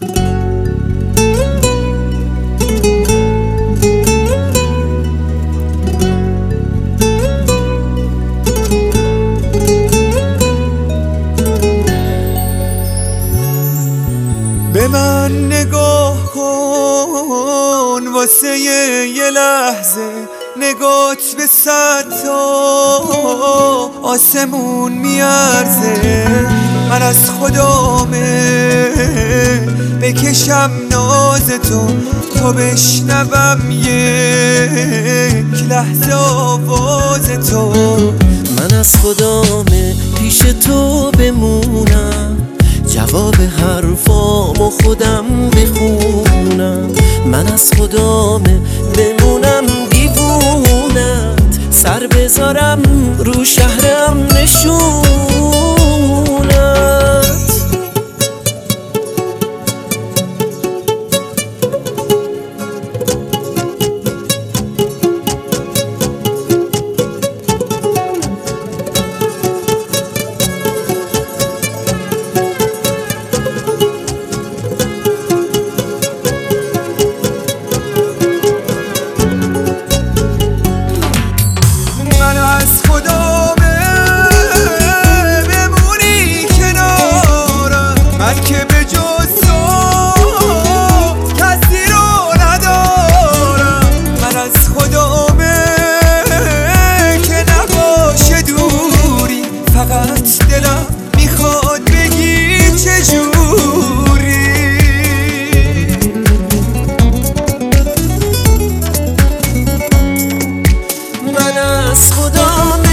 به من نگاه کن واسه یه لحظه. نگات به صد تا آسمون میارزه. من از خدامه بکشم ناز تو تا بشنوم یک لحظه آواز تو. من از خدامه پیش تو بمونم جواب حرفامو خودم بخونم. من از خدامه بمونم دیوونت سر بذارم رو شهرم نشونت از خدا